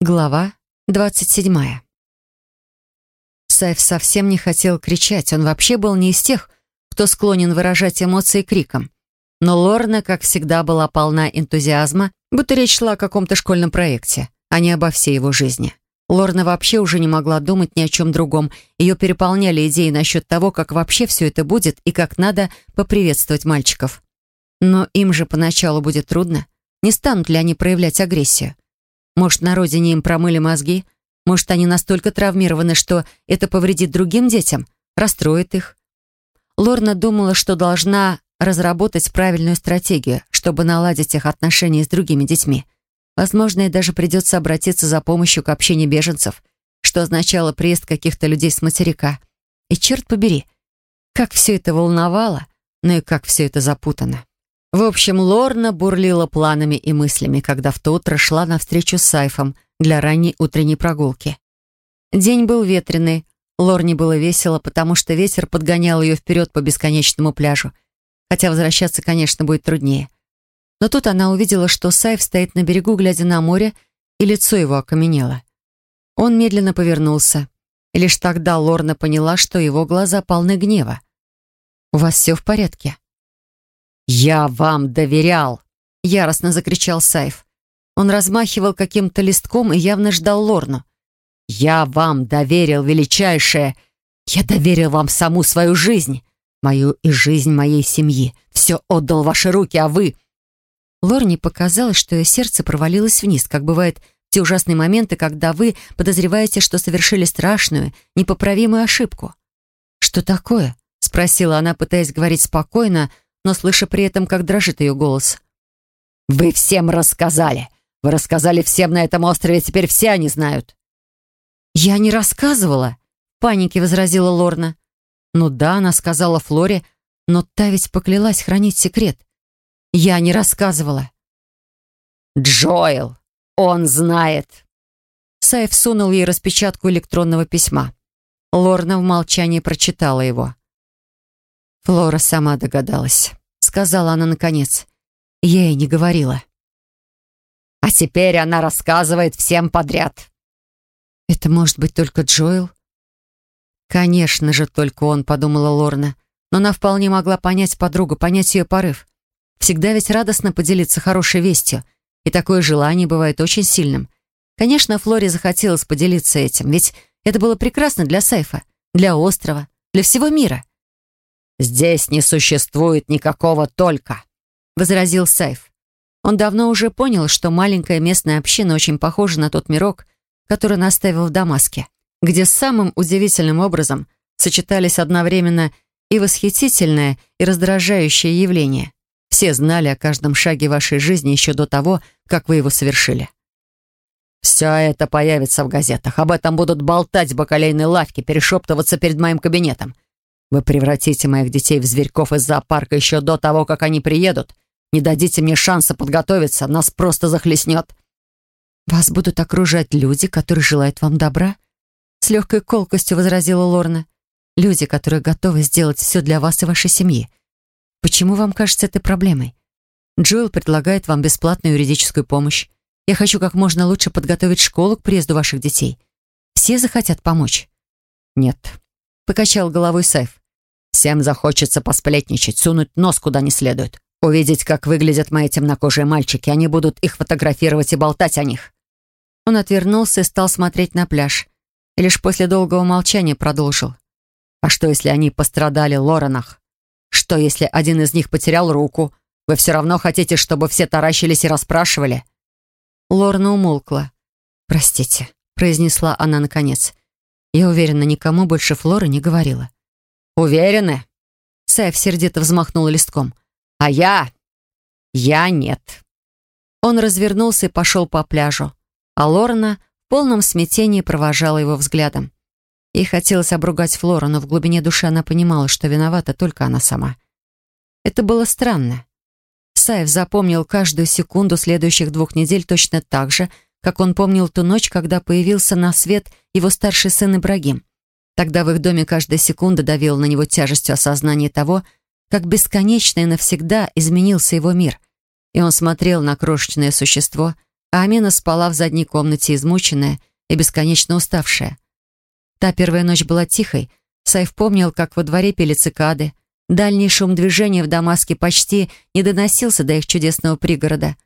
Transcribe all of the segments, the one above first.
Глава двадцать седьмая. Сайф совсем не хотел кричать. Он вообще был не из тех, кто склонен выражать эмоции криком. Но Лорна, как всегда, была полна энтузиазма, будто речь шла о каком-то школьном проекте, а не обо всей его жизни. Лорна вообще уже не могла думать ни о чем другом. Ее переполняли идеи насчет того, как вообще все это будет и как надо поприветствовать мальчиков. Но им же поначалу будет трудно. Не станут ли они проявлять агрессию? Может, на родине им промыли мозги? Может, они настолько травмированы, что это повредит другим детям, расстроит их? Лорна думала, что должна разработать правильную стратегию, чтобы наладить их отношения с другими детьми. Возможно, ей даже придется обратиться за помощью к общине беженцев, что означало приезд каких-то людей с материка. И черт побери, как все это волновало, но и как все это запутано. В общем, Лорна бурлила планами и мыслями, когда в то утро шла навстречу с Сайфом для ранней утренней прогулки. День был ветреный, Лорне было весело, потому что ветер подгонял ее вперед по бесконечному пляжу, хотя возвращаться, конечно, будет труднее. Но тут она увидела, что Сайф стоит на берегу, глядя на море, и лицо его окаменело. Он медленно повернулся, и лишь тогда Лорна поняла, что его глаза полны гнева. «У вас все в порядке?» «Я вам доверял!» — яростно закричал Сайф. Он размахивал каким-то листком и явно ждал Лорну. «Я вам доверил, величайшее! Я доверил вам саму свою жизнь, мою и жизнь моей семьи. Все отдал ваши руки, а вы...» Лорне показалось, что ее сердце провалилось вниз, как бывает в те ужасные моменты, когда вы подозреваете, что совершили страшную, непоправимую ошибку. «Что такое?» — спросила она, пытаясь говорить спокойно, но слыша при этом, как дрожит ее голос. «Вы всем рассказали! Вы рассказали всем на этом острове, теперь все они знают!» «Я не рассказывала!» — в панике возразила Лорна. «Ну да, она сказала Флоре, но та ведь поклялась хранить секрет. Я не рассказывала». «Джоэл! Он знает!» Сайф сунул ей распечатку электронного письма. Лорна в молчании прочитала его. Флора сама догадалась сказала она наконец. Я ей не говорила. А теперь она рассказывает всем подряд. Это может быть только Джоэл? Конечно же, только он, подумала Лорна. Но она вполне могла понять подругу, понять ее порыв. Всегда ведь радостно поделиться хорошей вестью. И такое желание бывает очень сильным. Конечно, Флоре захотелось поделиться этим, ведь это было прекрасно для Сайфа, для острова, для всего мира. «Здесь не существует никакого «только», — возразил Сайф. Он давно уже понял, что маленькая местная община очень похожа на тот мирок, который он оставил в Дамаске, где самым удивительным образом сочетались одновременно и восхитительное, и раздражающее явление. Все знали о каждом шаге вашей жизни еще до того, как вы его совершили. «Все это появится в газетах. Об этом будут болтать в бакалейной лавке, перешептываться перед моим кабинетом. Вы превратите моих детей в зверьков из зоопарка еще до того, как они приедут. Не дадите мне шанса подготовиться, нас просто захлестнет». «Вас будут окружать люди, которые желают вам добра?» С легкой колкостью возразила Лорна. «Люди, которые готовы сделать все для вас и вашей семьи. Почему вам кажется это проблемой? Джоэл предлагает вам бесплатную юридическую помощь. Я хочу как можно лучше подготовить школу к приезду ваших детей. Все захотят помочь?» «Нет», — покачал головой Сайф. Всем захочется посплетничать, сунуть нос куда не следует. Увидеть, как выглядят мои темнокожие мальчики. Они будут их фотографировать и болтать о них. Он отвернулся и стал смотреть на пляж. И лишь после долгого молчания продолжил. А что, если они пострадали Лоренах? Что, если один из них потерял руку? Вы все равно хотите, чтобы все таращились и расспрашивали?» Лорна умолкла. «Простите», — произнесла она наконец. «Я уверена, никому больше Флоры не говорила. «Уверены?» Сэф сердито взмахнул листком. «А я? Я нет». Он развернулся и пошел по пляжу, а Лорна в полном смятении провожала его взглядом. Ей хотелось обругать Флору, но в глубине души она понимала, что виновата только она сама. Это было странно. Саев запомнил каждую секунду следующих двух недель точно так же, как он помнил ту ночь, когда появился на свет его старший сын Ибрагим. Тогда в их доме каждая секунда давила на него тяжестью осознания того, как бесконечно и навсегда изменился его мир. И он смотрел на крошечное существо, а Амина спала в задней комнате, измученная и бесконечно уставшая. Та первая ночь была тихой. Сайф помнил, как во дворе пели цикады. Дальний шум движения в Дамаске почти не доносился до их чудесного пригорода.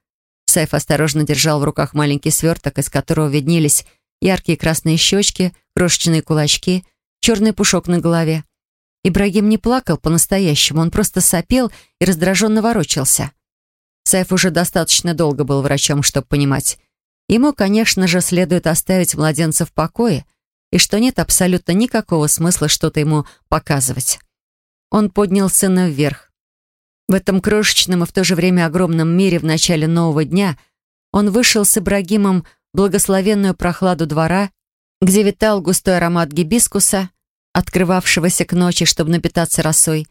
Сайф осторожно держал в руках маленький сверток, из которого виднелись яркие красные щечки, крошечные кулачки, черный пушок на голове. Ибрагим не плакал по-настоящему, он просто сопел и раздраженно ворочался. Сайф уже достаточно долго был врачом, чтобы понимать. Ему, конечно же, следует оставить младенца в покое, и что нет абсолютно никакого смысла что-то ему показывать. Он поднял сына вверх. В этом крошечном и в то же время огромном мире в начале нового дня он вышел с Ибрагимом благословенную прохладу двора, где витал густой аромат гибискуса, открывавшегося к ночи, чтобы напитаться росой,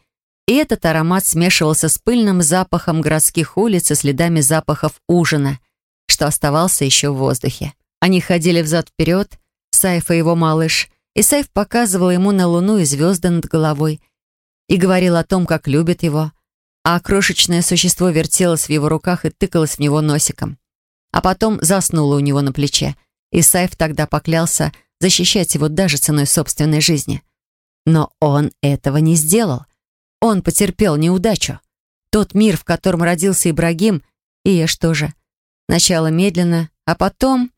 и этот аромат смешивался с пыльным запахом городских улиц и следами запахов ужина, что оставался еще в воздухе. Они ходили взад-вперед, Сайф и его малыш, и Сайф показывал ему на луну и звезды над головой и говорил о том, как любит его, а крошечное существо вертелось в его руках и тыкалось в него носиком. А потом заснуло у него на плече, и Сайф тогда поклялся защищать его даже ценой собственной жизни. Но он этого не сделал. Он потерпел неудачу. Тот мир, в котором родился Ибрагим, и Еш тоже. Сначала медленно, а потом,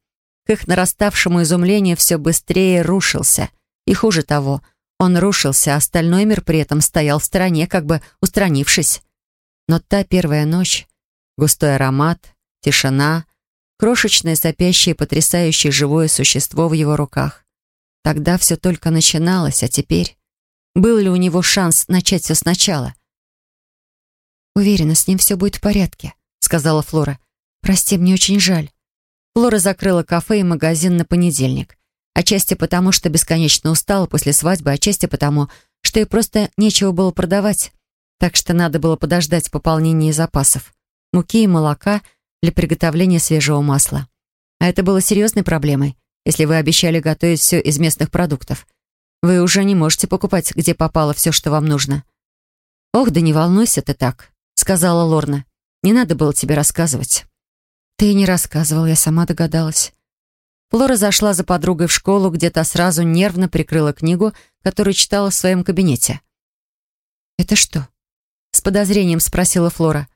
к их нараставшему изумлению, все быстрее рушился. И хуже того, он рушился, а остальной мир при этом стоял в стороне, как бы устранившись. Но та первая ночь, густой аромат, тишина, крошечное сопящее, потрясающее живое существо в его руках. Тогда все только начиналось, а теперь... Был ли у него шанс начать все сначала? «Уверена, с ним все будет в порядке», — сказала Флора. «Прости, мне очень жаль». Флора закрыла кафе и магазин на понедельник. Отчасти потому, что бесконечно устала после свадьбы, отчасти потому, что ей просто нечего было продавать. Так что надо было подождать пополнения запасов. Муки и молока для приготовления свежего масла. А это было серьезной проблемой, если вы обещали готовить все из местных продуктов. Вы уже не можете покупать, где попало все, что вам нужно. «Ох, да не волнуйся ты так», — сказала Лорна. «Не надо было тебе рассказывать». «Ты и не рассказывал, я сама догадалась». Флора зашла за подругой в школу, где то сразу нервно прикрыла книгу, которую читала в своем кабинете. «Это что?» — с подозрением спросила Флора.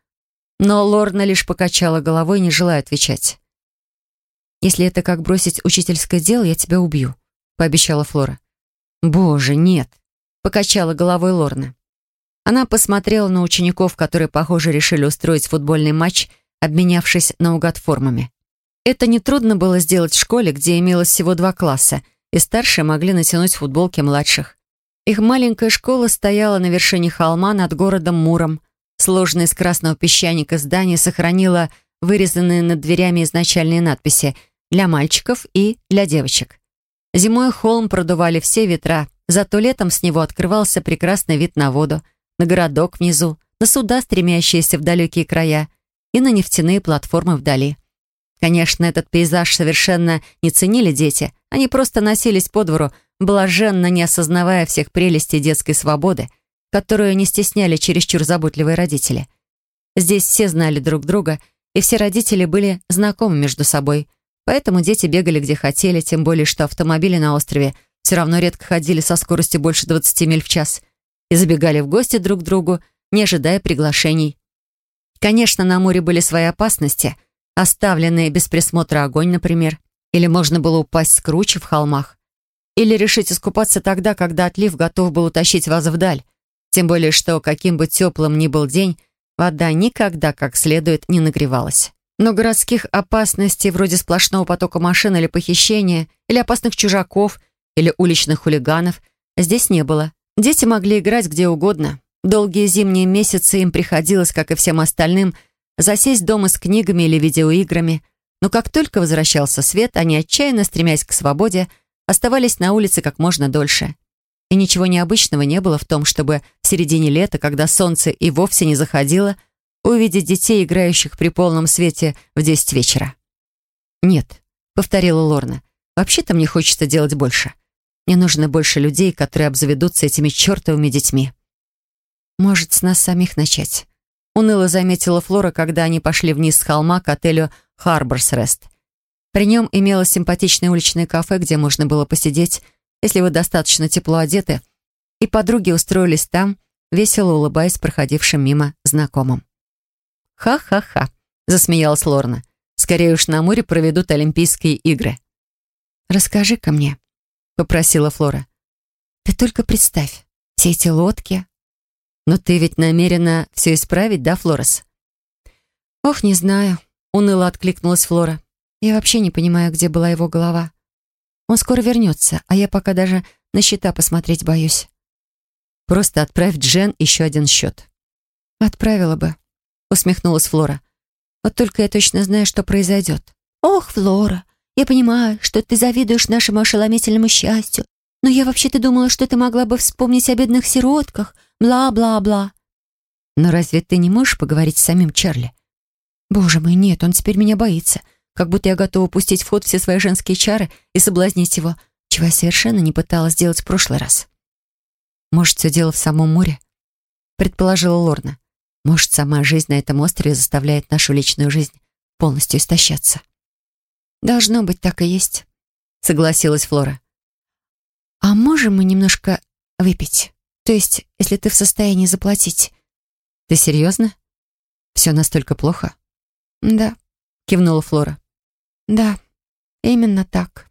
Но Лорна лишь покачала головой, не желая отвечать. «Если это как бросить учительское дело, я тебя убью», — пообещала Флора. «Боже, нет!» — покачала головой Лорна. Она посмотрела на учеников, которые, похоже, решили устроить футбольный матч, обменявшись наугад формами. Это нетрудно было сделать в школе, где имелось всего два класса, и старшие могли натянуть футболки младших. Их маленькая школа стояла на вершине холма над городом Муром. Сложное из красного песчаника здание сохранило вырезанные над дверями изначальные надписи «Для мальчиков» и «Для девочек». Зимой холм продували все ветра, зато летом с него открывался прекрасный вид на воду, на городок внизу, на суда, стремящиеся в далекие края, и на нефтяные платформы вдали. Конечно, этот пейзаж совершенно не ценили дети, они просто носились по двору, блаженно не осознавая всех прелестей детской свободы, которую не стесняли чересчур заботливые родители. Здесь все знали друг друга, и все родители были знакомы между собой, Поэтому дети бегали где хотели, тем более, что автомобили на острове все равно редко ходили со скоростью больше 20 миль в час и забегали в гости друг к другу, не ожидая приглашений. Конечно, на море были свои опасности, оставленные без присмотра огонь, например, или можно было упасть с кручи в холмах, или решить искупаться тогда, когда отлив готов был утащить вас вдаль, тем более, что каким бы теплым ни был день, вода никогда как следует не нагревалась. Но городских опасностей, вроде сплошного потока машин или похищения, или опасных чужаков, или уличных хулиганов, здесь не было. Дети могли играть где угодно. Долгие зимние месяцы им приходилось, как и всем остальным, засесть дома с книгами или видеоиграми. Но как только возвращался свет, они, отчаянно стремясь к свободе, оставались на улице как можно дольше. И ничего необычного не было в том, чтобы в середине лета, когда солнце и вовсе не заходило, увидеть детей, играющих при полном свете в десять вечера. «Нет», — повторила Лорна, — «вообще-то мне хочется делать больше. Мне нужно больше людей, которые обзаведутся этими чертовыми детьми». «Может, с нас самих начать?» Уныло заметила Флора, когда они пошли вниз с холма к отелю Харборс Рест. При нем имелось симпатичное уличное кафе, где можно было посидеть, если вы достаточно тепло одеты, и подруги устроились там, весело улыбаясь проходившим мимо знакомым. «Ха-ха-ха», — засмеялась Лорна. «Скорее уж на море проведут Олимпийские игры». «Расскажи-ка мне», — попросила Флора. «Ты только представь, все эти лодки». «Но ты ведь намерена все исправить, да, Флорес?» «Ох, не знаю», — уныло откликнулась Флора. «Я вообще не понимаю, где была его голова. Он скоро вернется, а я пока даже на счета посмотреть боюсь». «Просто отправь Джен еще один счет». «Отправила бы», — усмехнулась Флора. «Вот только я точно знаю, что произойдет». «Ох, Флора, я понимаю, что ты завидуешь нашему ошеломительному счастью, но я вообще-то думала, что ты могла бы вспомнить о бедных сиротках, бла-бла-бла». «Но разве ты не можешь поговорить с самим Чарли?» «Боже мой, нет, он теперь меня боится, как будто я готова пустить в ход все свои женские чары и соблазнить его, чего я совершенно не пыталась сделать в прошлый раз». «Может, все дело в самом море?» — предположила Лорна. Может, сама жизнь на этом острове заставляет нашу личную жизнь полностью истощаться. «Должно быть, так и есть», — согласилась Флора. «А можем мы немножко выпить? То есть, если ты в состоянии заплатить?» «Ты серьезно? Все настолько плохо?» «Да», — кивнула Флора. «Да, именно так».